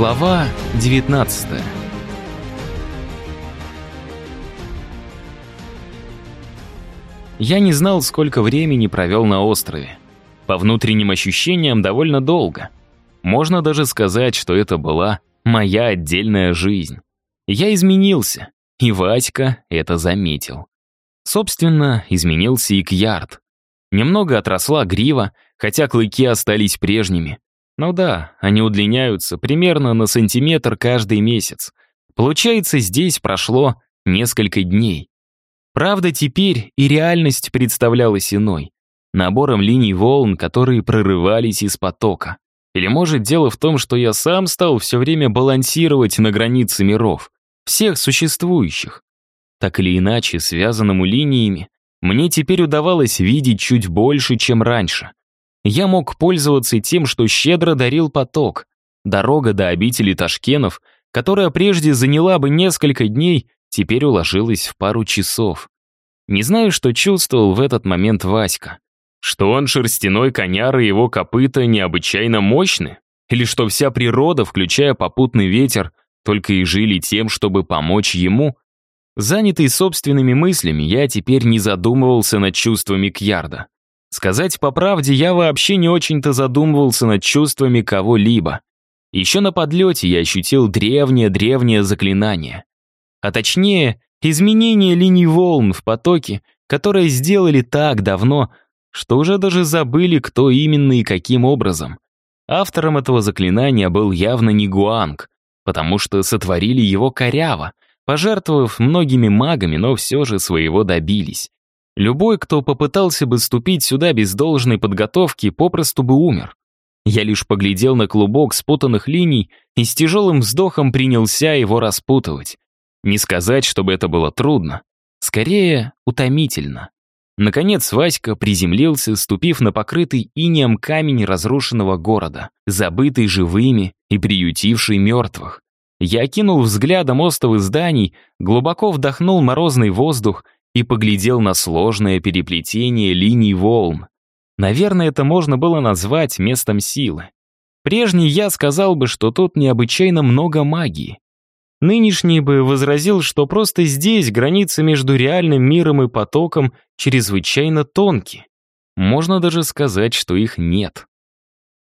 Глава 19 Я не знал, сколько времени провел на острове. По внутренним ощущениям, довольно долго. Можно даже сказать, что это была моя отдельная жизнь. Я изменился, и Васька это заметил. Собственно, изменился и Кьярд. Немного отросла грива, хотя клыки остались прежними. Ну да, они удлиняются примерно на сантиметр каждый месяц. Получается, здесь прошло несколько дней. Правда, теперь и реальность представлялась иной. Набором линий волн, которые прорывались из потока. Или может дело в том, что я сам стал все время балансировать на границе миров, всех существующих. Так или иначе, связанному линиями, мне теперь удавалось видеть чуть больше, чем раньше. Я мог пользоваться тем, что щедро дарил поток. Дорога до обители Ташкенов, которая прежде заняла бы несколько дней, теперь уложилась в пару часов. Не знаю, что чувствовал в этот момент Васька. Что он шерстяной коняр и его копыта необычайно мощны? Или что вся природа, включая попутный ветер, только и жили тем, чтобы помочь ему? Занятый собственными мыслями, я теперь не задумывался над чувствами Кьярда. Сказать по правде, я вообще не очень-то задумывался над чувствами кого-либо. Еще на подлете я ощутил древнее-древнее заклинание. А точнее, изменение линий волн в потоке, которые сделали так давно, что уже даже забыли, кто именно и каким образом. Автором этого заклинания был явно не Гуанг, потому что сотворили его коряво, пожертвовав многими магами, но все же своего добились. Любой, кто попытался бы ступить сюда без должной подготовки, попросту бы умер. Я лишь поглядел на клубок спутанных линий и с тяжелым вздохом принялся его распутывать. Не сказать, чтобы это было трудно. Скорее, утомительно. Наконец Васька приземлился, ступив на покрытый инеем камень разрушенного города, забытый живыми и приютивший мертвых. Я окинул взглядом остовы зданий, глубоко вдохнул морозный воздух и поглядел на сложное переплетение линий волн. Наверное, это можно было назвать местом силы. Прежний я сказал бы, что тут необычайно много магии. Нынешний бы возразил, что просто здесь границы между реальным миром и потоком чрезвычайно тонкие. Можно даже сказать, что их нет.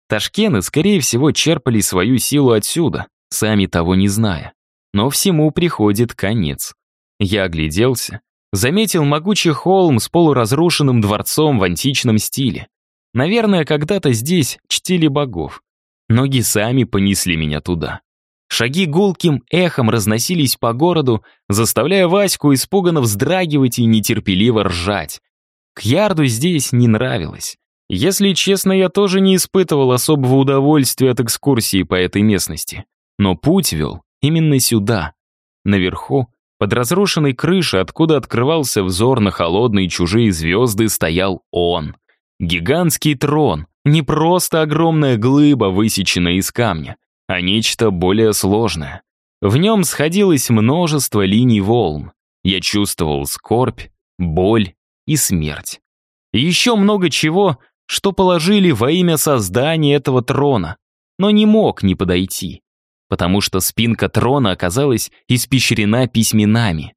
Ташкены, скорее всего, черпали свою силу отсюда, сами того не зная. Но всему приходит конец. Я огляделся, заметил могучий холм с полуразрушенным дворцом в античном стиле. Наверное, когда-то здесь чтили богов. Ноги сами понесли меня туда. Шаги гулким эхом разносились по городу, заставляя Ваську испуганно вздрагивать и нетерпеливо ржать. К Ярду здесь не нравилось. Если честно, я тоже не испытывал особого удовольствия от экскурсии по этой местности. Но путь вел именно сюда. Наверху, под разрушенной крышей, откуда открывался взор на холодные чужие звезды, стоял он. Гигантский трон, не просто огромная глыба, высеченная из камня а нечто более сложное. В нем сходилось множество линий волн. Я чувствовал скорбь, боль и смерть. И еще много чего, что положили во имя создания этого трона, но не мог не подойти, потому что спинка трона оказалась испещрена письменами.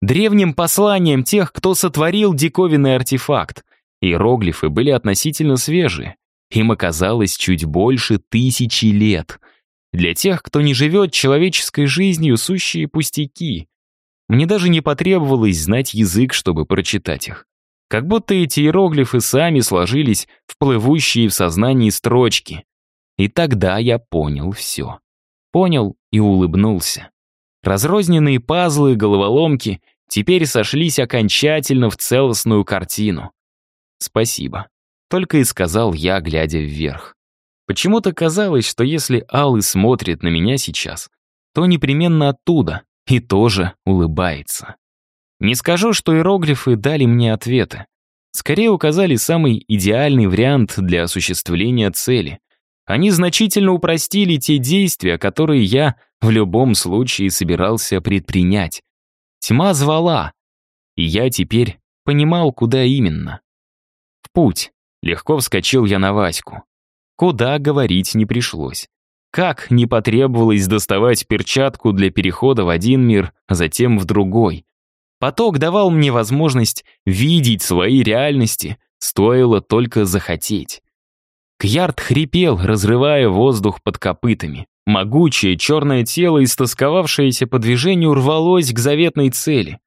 Древним посланием тех, кто сотворил диковинный артефакт. Иероглифы были относительно свежие. Им оказалось чуть больше тысячи лет — для тех, кто не живет человеческой жизнью, сущие пустяки. Мне даже не потребовалось знать язык, чтобы прочитать их. Как будто эти иероглифы сами сложились в плывущие в сознании строчки. И тогда я понял все. Понял и улыбнулся. Разрозненные пазлы и головоломки теперь сошлись окончательно в целостную картину. «Спасибо», — только и сказал я, глядя вверх. Почему-то казалось, что если Аллы смотрит на меня сейчас, то непременно оттуда и тоже улыбается. Не скажу, что иероглифы дали мне ответы. Скорее указали самый идеальный вариант для осуществления цели. Они значительно упростили те действия, которые я в любом случае собирался предпринять. Тьма звала, и я теперь понимал, куда именно. В путь. Легко вскочил я на Ваську. Куда говорить не пришлось. Как не потребовалось доставать перчатку для перехода в один мир, а затем в другой. Поток давал мне возможность видеть свои реальности, стоило только захотеть. Кьярд хрипел, разрывая воздух под копытами. Могучее черное тело, истосковавшееся по движению, рвалось к заветной цели.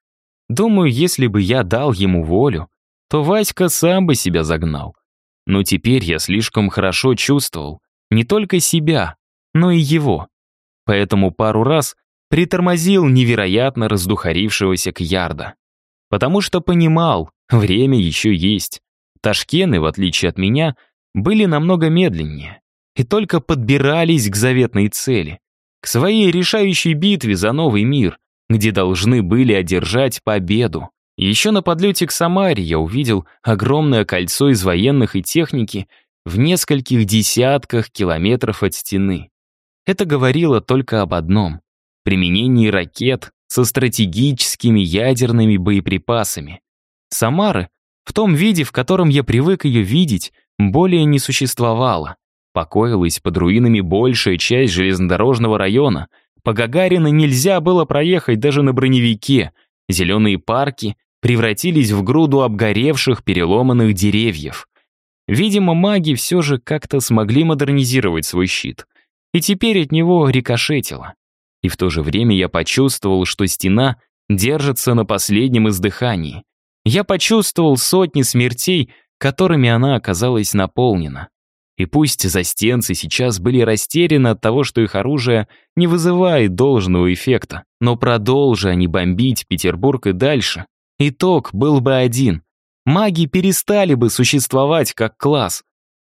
Думаю, если бы я дал ему волю, то Васька сам бы себя загнал. Но теперь я слишком хорошо чувствовал не только себя, но и его. Поэтому пару раз притормозил невероятно раздухарившегося Кьярда. Потому что понимал, время еще есть. Ташкены, в отличие от меня, были намного медленнее и только подбирались к заветной цели, к своей решающей битве за новый мир, где должны были одержать победу. Еще на подлете к Самаре я увидел огромное кольцо из военных и техники в нескольких десятках километров от стены. Это говорило только об одном — применении ракет со стратегическими ядерными боеприпасами. Самары, в том виде, в котором я привык ее видеть, более не существовало. Покоилась под руинами большая часть железнодорожного района. По Гагарина нельзя было проехать даже на броневике. Зеленые парки превратились в груду обгоревших, переломанных деревьев. Видимо, маги все же как-то смогли модернизировать свой щит. И теперь от него рикошетило. И в то же время я почувствовал, что стена держится на последнем издыхании. Я почувствовал сотни смертей, которыми она оказалась наполнена. И пусть застенцы сейчас были растеряны от того, что их оружие не вызывает должного эффекта, но продолжи они бомбить Петербург и дальше, итог был бы один. Маги перестали бы существовать как класс.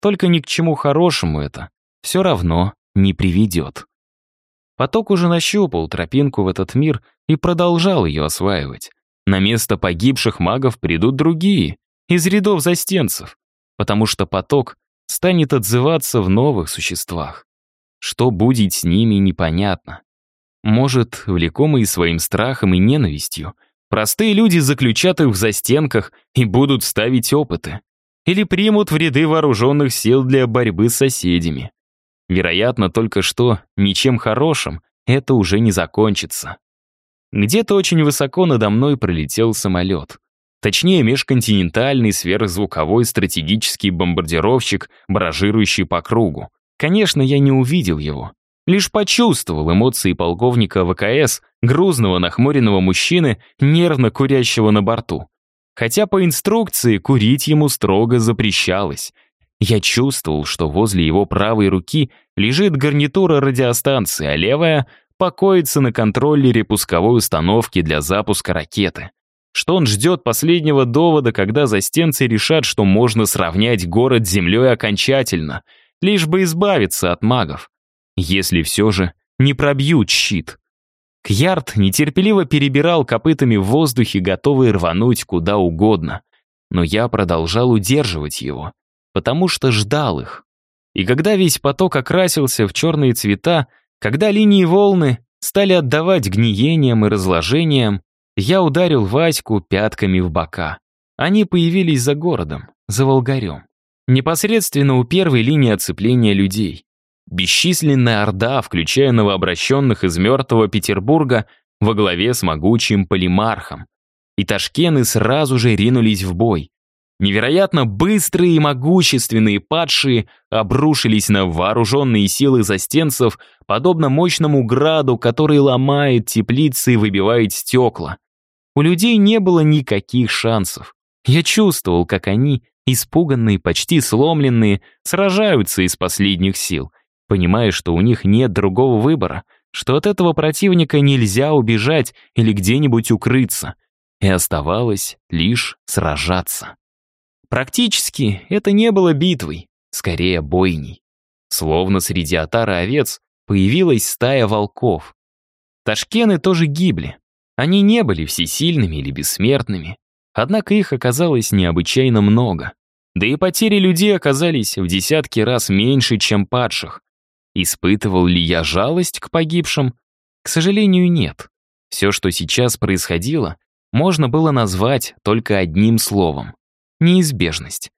Только ни к чему хорошему это все равно не приведет. Поток уже нащупал тропинку в этот мир и продолжал ее осваивать. На место погибших магов придут другие, из рядов застенцев, потому что поток станет отзываться в новых существах. Что будет с ними, непонятно. Может, влекомые своим страхом и ненавистью, простые люди заключат их в застенках и будут ставить опыты. Или примут в ряды вооруженных сил для борьбы с соседями. Вероятно, только что ничем хорошим это уже не закончится. Где-то очень высоко надо мной пролетел самолет. Точнее, межконтинентальный сверхзвуковой стратегический бомбардировщик, баражирующий по кругу. Конечно, я не увидел его. Лишь почувствовал эмоции полковника ВКС, грузного нахмуренного мужчины, нервно курящего на борту. Хотя по инструкции курить ему строго запрещалось. Я чувствовал, что возле его правой руки лежит гарнитура радиостанции, а левая покоится на контроллере пусковой установки для запуска ракеты что он ждет последнего довода, когда застенцы решат, что можно сравнять город с землей окончательно, лишь бы избавиться от магов. Если все же не пробьют щит. Кьярд нетерпеливо перебирал копытами в воздухе, готовый рвануть куда угодно. Но я продолжал удерживать его, потому что ждал их. И когда весь поток окрасился в черные цвета, когда линии волны стали отдавать гниением и разложением, я ударил Ваську пятками в бока. Они появились за городом, за Волгарем. Непосредственно у первой линии оцепления людей. Бесчисленная орда, включая новообращенных из мертвого Петербурга, во главе с могучим полимархом. И ташкены сразу же ринулись в бой. Невероятно быстрые и могущественные падшие обрушились на вооруженные силы застенцев, подобно мощному граду, который ломает теплицы и выбивает стекла. У людей не было никаких шансов. Я чувствовал, как они, испуганные, почти сломленные, сражаются из последних сил, понимая, что у них нет другого выбора, что от этого противника нельзя убежать или где-нибудь укрыться. И оставалось лишь сражаться. Практически это не было битвой, скорее бойней. Словно среди отары овец появилась стая волков. Ташкены тоже гибли, они не были всесильными или бессмертными, однако их оказалось необычайно много. Да и потери людей оказались в десятки раз меньше, чем падших. Испытывал ли я жалость к погибшим? К сожалению, нет. Все, что сейчас происходило, можно было назвать только одним словом — неизбежность.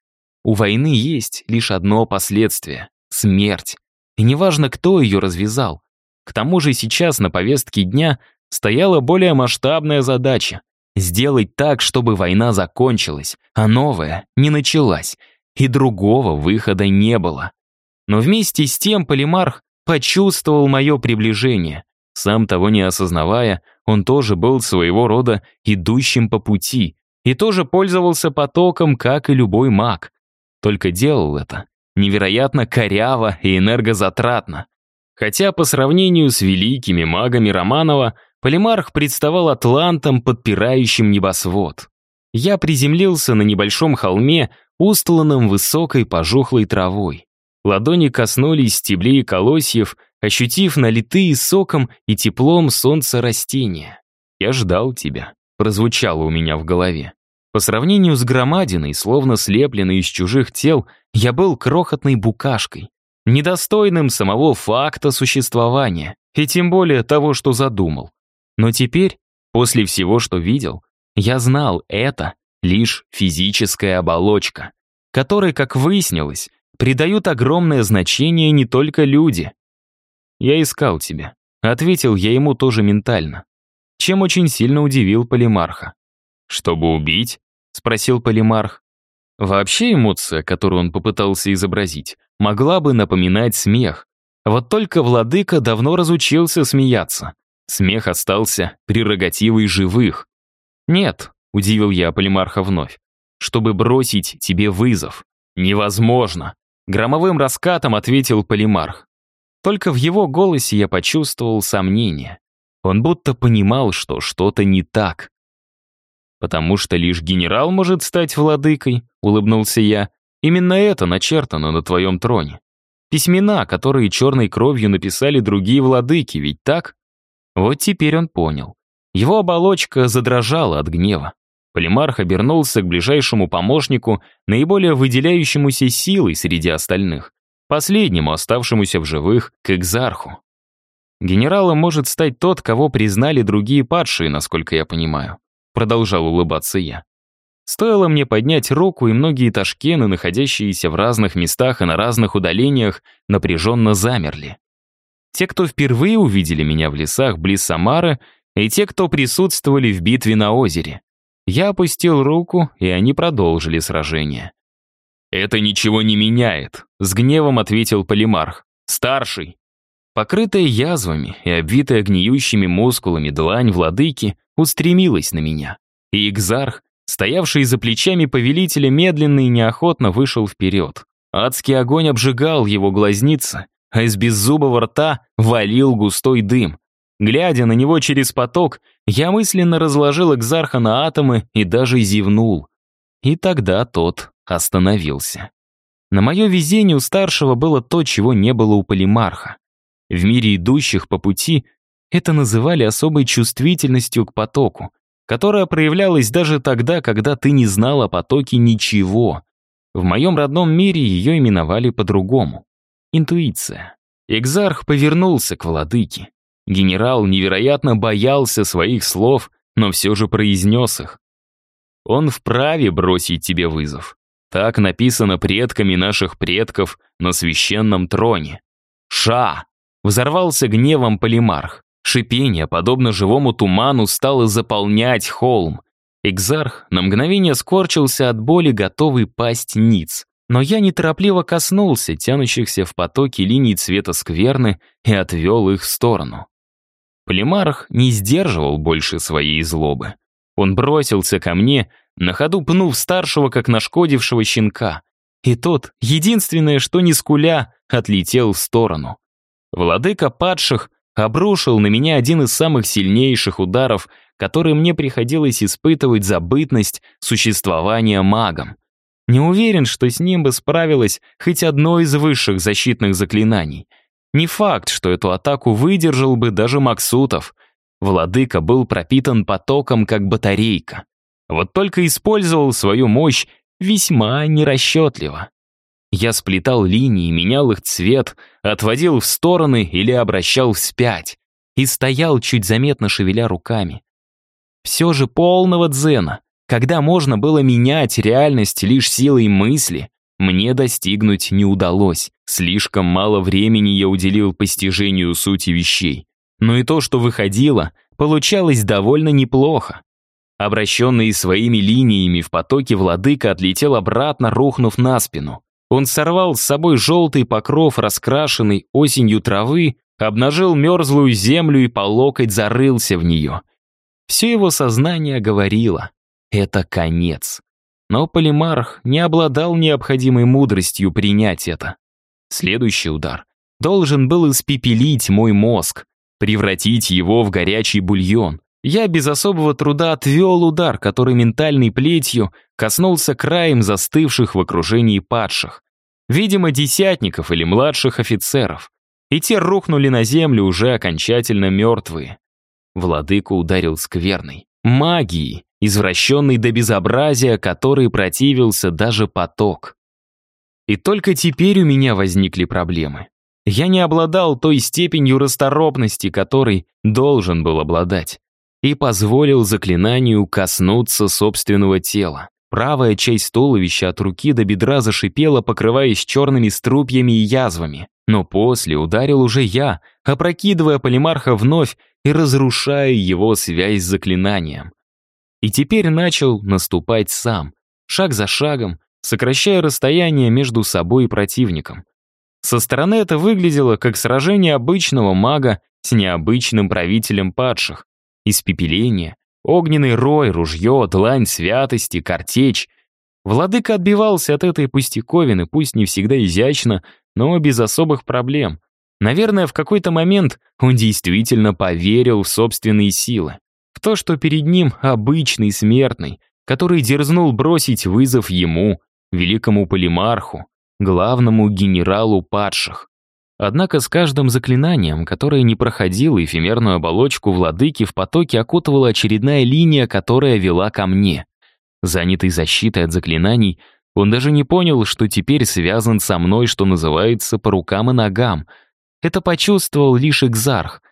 У войны есть лишь одно последствие — смерть. и неважно, кто ее развязал. К тому же сейчас на повестке дня стояла более масштабная задача — сделать так, чтобы война закончилась, а новая не началась, и другого выхода не было. Но вместе с тем Полимарх почувствовал мое приближение. Сам того не осознавая, он тоже был своего рода идущим по пути и тоже пользовался потоком, как и любой маг. Только делал это невероятно коряво и энергозатратно. Хотя по сравнению с великими магами Романова, Полимарх представал атлантом, подпирающим небосвод. Я приземлился на небольшом холме, устланном высокой пожухлой травой. Ладони коснулись стеблей колосьев, ощутив налитые соком и теплом солнца растения. «Я ждал тебя», — прозвучало у меня в голове. По сравнению с громадиной, словно слепленной из чужих тел, я был крохотной букашкой, недостойным самого факта существования, и тем более того, что задумал. Но теперь, после всего, что видел, я знал, это лишь физическая оболочка, которой, как выяснилось, придают огромное значение не только люди. «Я искал тебя», — ответил я ему тоже ментально, чем очень сильно удивил Полимарха. «Чтобы убить?» — спросил Полимарх. Вообще эмоция, которую он попытался изобразить, могла бы напоминать смех. Вот только владыка давно разучился смеяться. Смех остался прерогативой живых. «Нет», — удивил я Полимарха вновь, «чтобы бросить тебе вызов. Невозможно», — громовым раскатом ответил Полимарх. Только в его голосе я почувствовал сомнение. Он будто понимал, что что-то не так. «Потому что лишь генерал может стать владыкой», — улыбнулся я. «Именно это начертано на твоем троне. Письмена, которые черной кровью написали другие владыки, ведь так?» Вот теперь он понял. Его оболочка задрожала от гнева. Полимарх обернулся к ближайшему помощнику, наиболее выделяющемуся силой среди остальных, последнему оставшемуся в живых, к экзарху. Генералом может стать тот, кого признали другие падшие, насколько я понимаю. Продолжал улыбаться я. Стоило мне поднять руку, и многие ташкены, находящиеся в разных местах и на разных удалениях, напряженно замерли. Те, кто впервые увидели меня в лесах близ Самары, и те, кто присутствовали в битве на озере. Я опустил руку, и они продолжили сражение. «Это ничего не меняет», — с гневом ответил Полимарх. «Старший, Покрытая язвами и обвитая гниющими мускулами длань владыки устремилась на меня. И Игзарх, стоявший за плечами повелителя, медленно и неохотно вышел вперед. Адский огонь обжигал его глазницы, а из беззубого рта валил густой дым. Глядя на него через поток, я мысленно разложил Экзарха на атомы и даже зевнул. И тогда тот остановился. На мое везение у старшего было то, чего не было у полимарха. В мире идущих по пути это называли особой чувствительностью к потоку, которая проявлялась даже тогда, когда ты не знал о потоке ничего. В моем родном мире ее именовали по-другому. Интуиция. Экзарх повернулся к владыке. Генерал невероятно боялся своих слов, но все же произнес их. Он вправе бросить тебе вызов. Так написано предками наших предков на священном троне. Ша! Взорвался гневом полимарх. Шипение, подобно живому туману, стало заполнять холм. Экзарх на мгновение скорчился от боли, готовый пасть ниц. Но я неторопливо коснулся тянущихся в потоке линий цвета скверны и отвел их в сторону. Полимарх не сдерживал больше своей злобы. Он бросился ко мне, на ходу пнув старшего, как нашкодившего щенка. И тот, единственное, что не скуля, отлетел в сторону. Владыка падших обрушил на меня один из самых сильнейших ударов, которые мне приходилось испытывать за бытность существования магом. Не уверен, что с ним бы справилось хоть одно из высших защитных заклинаний. Не факт, что эту атаку выдержал бы даже Максутов. Владыка был пропитан потоком, как батарейка. Вот только использовал свою мощь весьма нерасчетливо. Я сплетал линии, менял их цвет, отводил в стороны или обращал вспять и стоял, чуть заметно шевеля руками. Все же полного дзена, когда можно было менять реальность лишь силой мысли, мне достигнуть не удалось. Слишком мало времени я уделил постижению сути вещей. Но и то, что выходило, получалось довольно неплохо. Обращенный своими линиями в потоке владыка отлетел обратно, рухнув на спину. Он сорвал с собой желтый покров, раскрашенный осенью травы, обнажил мерзлую землю и по локоть зарылся в нее. Все его сознание говорило «это конец». Но Полимарх не обладал необходимой мудростью принять это. Следующий удар должен был испепелить мой мозг, превратить его в горячий бульон. Я без особого труда отвел удар, который ментальной плетью коснулся краем застывших в окружении падших. Видимо, десятников или младших офицеров. И те рухнули на землю уже окончательно мертвые. Владыка ударил скверной. Магией, извращенной до безобразия, которой противился даже поток. И только теперь у меня возникли проблемы. Я не обладал той степенью расторопности, которой должен был обладать и позволил заклинанию коснуться собственного тела. Правая часть туловища от руки до бедра зашипела, покрываясь черными струпьями и язвами. Но после ударил уже я, опрокидывая полимарха вновь и разрушая его связь с заклинанием. И теперь начал наступать сам, шаг за шагом, сокращая расстояние между собой и противником. Со стороны это выглядело как сражение обычного мага с необычным правителем падших, испепеление, огненный рой, ружье, длань святости, картечь. Владыка отбивался от этой пустяковины, пусть не всегда изящно, но без особых проблем. Наверное, в какой-то момент он действительно поверил в собственные силы. В то, что перед ним обычный смертный, который дерзнул бросить вызов ему, великому полимарху, главному генералу падших. Однако с каждым заклинанием, которое не проходило эфемерную оболочку владыки, в потоке окутывала очередная линия, которая вела ко мне. Занятый защитой от заклинаний, он даже не понял, что теперь связан со мной, что называется, по рукам и ногам. Это почувствовал лишь Экзарх.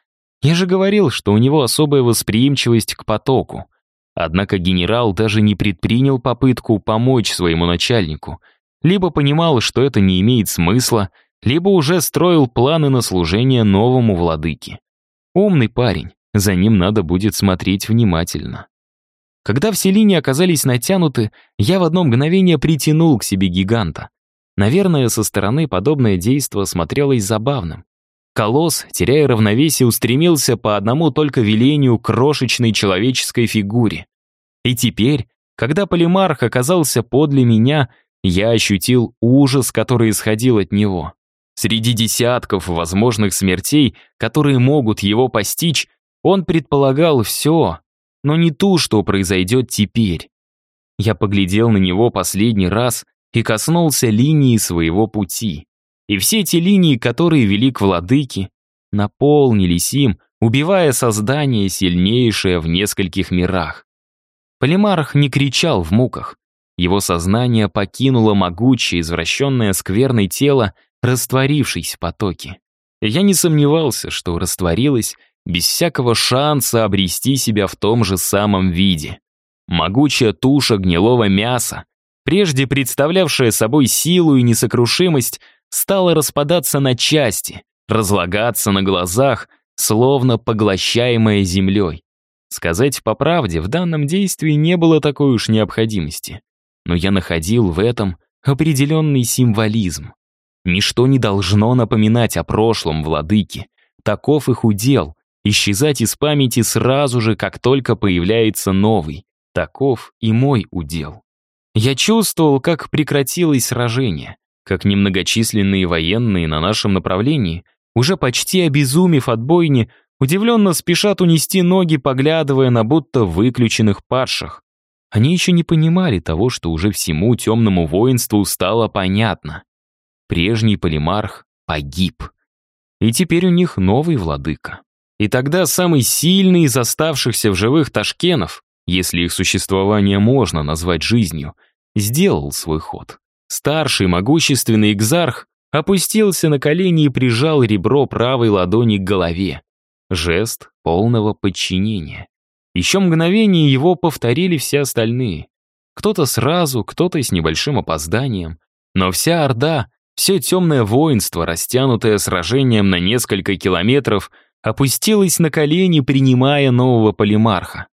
Я же говорил, что у него особая восприимчивость к потоку. Однако генерал даже не предпринял попытку помочь своему начальнику. Либо понимал, что это не имеет смысла, либо уже строил планы на служение новому владыке. Умный парень, за ним надо будет смотреть внимательно. Когда все линии оказались натянуты, я в одно мгновение притянул к себе гиганта. Наверное, со стороны подобное действо смотрелось забавным. Колосс, теряя равновесие, устремился по одному только велению крошечной человеческой фигуре. И теперь, когда полимарх оказался подле меня, я ощутил ужас, который исходил от него. Среди десятков возможных смертей, которые могут его постичь, он предполагал все, но не ту, что произойдет теперь. Я поглядел на него последний раз и коснулся линии своего пути. И все те линии, которые вели к владыке, наполнились им, убивая создание, сильнейшее в нескольких мирах. Полимарх не кричал в муках. Его сознание покинуло могучее, извращенное скверное тело растворившись в потоке. Я не сомневался, что растворилась без всякого шанса обрести себя в том же самом виде. Могучая туша гнилого мяса, прежде представлявшая собой силу и несокрушимость, стала распадаться на части, разлагаться на глазах, словно поглощаемая землей. Сказать по правде, в данном действии не было такой уж необходимости. Но я находил в этом определенный символизм. Ничто не должно напоминать о прошлом владыке. Таков их удел — исчезать из памяти сразу же, как только появляется новый. Таков и мой удел. Я чувствовал, как прекратилось сражение, как немногочисленные военные на нашем направлении, уже почти обезумев от бойни, удивленно спешат унести ноги, поглядывая на будто выключенных падших. Они еще не понимали того, что уже всему темному воинству стало понятно. Прежний полимарх погиб. И теперь у них новый владыка. И тогда самый сильный из оставшихся в живых ташкенов, если их существование можно назвать жизнью, сделал свой ход. Старший могущественный экзарх опустился на колени и прижал ребро правой ладони к голове. Жест полного подчинения. Еще мгновение его повторили все остальные. Кто-то сразу, кто-то с небольшим опозданием. Но вся Орда, все темное воинство, растянутое сражением на несколько километров, опустилось на колени, принимая нового полимарха.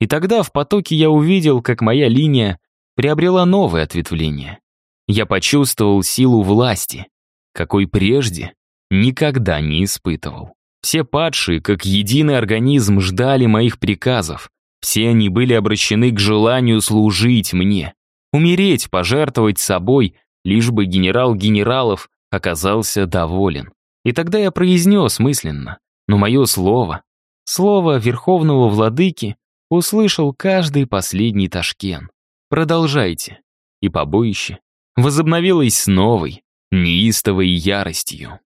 И тогда в потоке я увидел, как моя линия приобрела новое ответвление. Я почувствовал силу власти, какой прежде никогда не испытывал. Все падшие, как единый организм, ждали моих приказов. Все они были обращены к желанию служить мне. Умереть, пожертвовать собой, лишь бы генерал генералов оказался доволен. И тогда я произнес мысленно, но мое слово, слово верховного владыки, услышал каждый последний Ташкен. Продолжайте. И побоище возобновилось с новой, неистовой яростью.